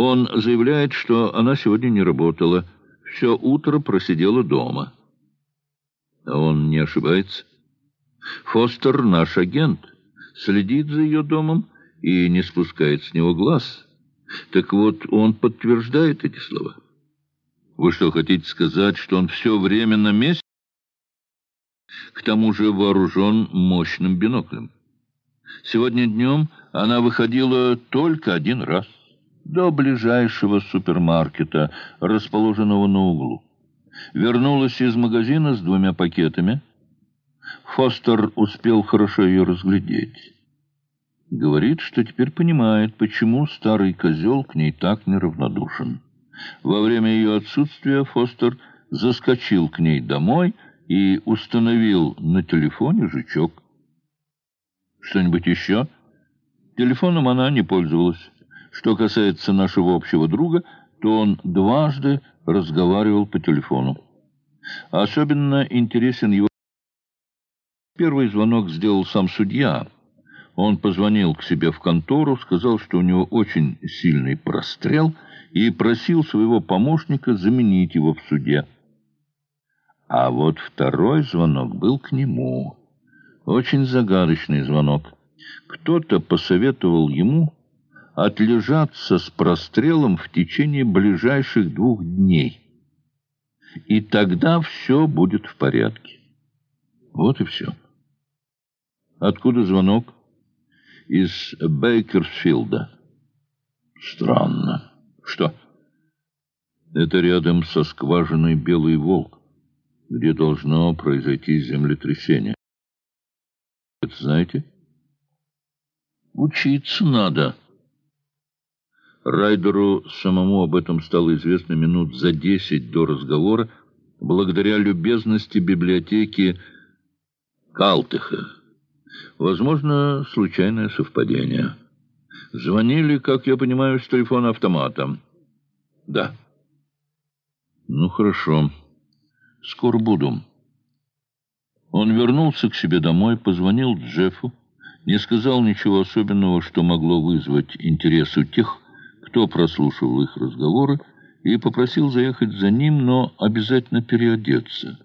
Он заявляет, что она сегодня не работала. Все утро просидела дома. А он не ошибается. Фостер наш агент, следит за ее домом и не спускает с него глаз. Так вот, он подтверждает эти слова. Вы что, хотите сказать, что он все время на месте? К тому же вооружен мощным биноклем. Сегодня днем она выходила только один раз до ближайшего супермаркета, расположенного на углу. Вернулась из магазина с двумя пакетами. Фостер успел хорошо ее разглядеть. Говорит, что теперь понимает, почему старый козел к ней так неравнодушен. Во время ее отсутствия Фостер заскочил к ней домой и установил на телефоне жучок. Что-нибудь еще? Телефоном она не пользовалась. Что касается нашего общего друга, то он дважды разговаривал по телефону. Особенно интересен его... Первый звонок сделал сам судья. Он позвонил к себе в контору, сказал, что у него очень сильный прострел, и просил своего помощника заменить его в суде. А вот второй звонок был к нему. Очень загадочный звонок. Кто-то посоветовал ему отлежаться с прострелом в течение ближайших двух дней. И тогда все будет в порядке. Вот и все. Откуда звонок? Из Бейкерсфилда. Странно. Что? Это рядом со скважиной Белый Волк, где должно произойти землетрясение. Это знаете? Учиться надо. Райдеру самому об этом стало известно минут за десять до разговора, благодаря любезности библиотеки Калтыха. Возможно, случайное совпадение. Звонили, как я понимаю, с телефона автомата. Да. Ну, хорошо. Скоро буду. Он вернулся к себе домой, позвонил Джеффу, не сказал ничего особенного, что могло вызвать интерес у тех, кто прослушивал их разговоры, и попросил заехать за ним, но обязательно переодеться.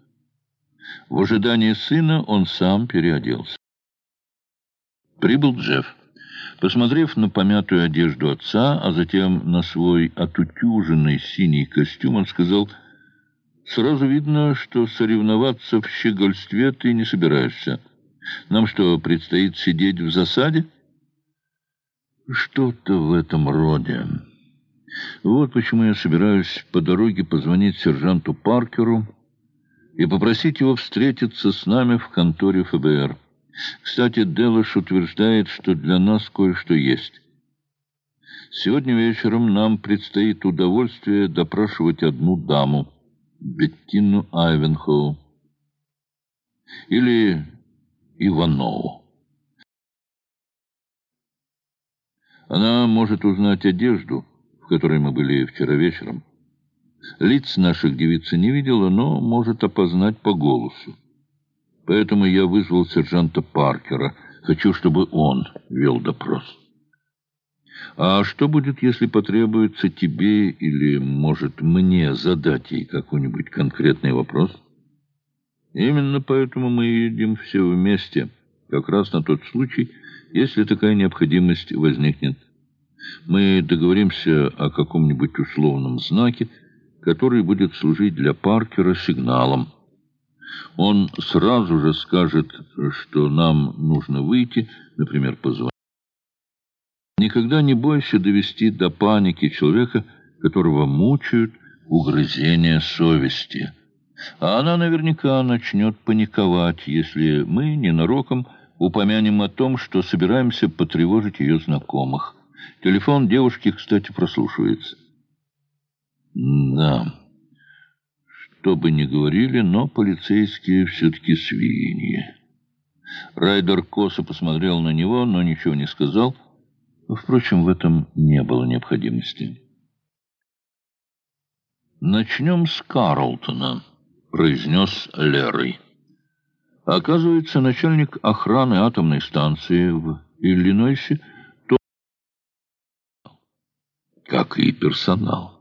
В ожидании сына он сам переоделся. Прибыл Джефф. Посмотрев на помятую одежду отца, а затем на свой отутюженный синий костюм, он сказал, «Сразу видно, что соревноваться в щегольстве ты не собираешься». Нам что, предстоит сидеть в засаде? Что-то в этом роде. Вот почему я собираюсь по дороге позвонить сержанту Паркеру и попросить его встретиться с нами в конторе ФБР. Кстати, Делыш утверждает, что для нас кое-что есть. Сегодня вечером нам предстоит удовольствие допрашивать одну даму, Беттину Айвенхоу. Или Иванову. Она может узнать одежду, в которой мы были вчера вечером. Лиц наших девица не видела, но может опознать по голосу. Поэтому я вызвал сержанта Паркера. Хочу, чтобы он вел допрос. А что будет, если потребуется тебе или, может, мне задать ей какой-нибудь конкретный вопрос? Именно поэтому мы едем все вместе, как раз на тот случай, если такая необходимость возникнет. Мы договоримся о каком-нибудь условном знаке, который будет служить для Паркера сигналом. Он сразу же скажет, что нам нужно выйти, например, позвонить. Никогда не бойся довести до паники человека, которого мучают угрызения совести. А она наверняка начнет паниковать, если мы ненароком упомянем о том, что собираемся потревожить ее знакомых. Телефон девушки, кстати, прослушивается. Да, что бы ни говорили, но полицейские все-таки свиньи. Райдер косо посмотрел на него, но ничего не сказал. Впрочем, в этом не было необходимости. Начнем с Карлтона произнес Лерой. Оказывается, начальник охраны атомной станции в Иллинойсе то... как и персонал.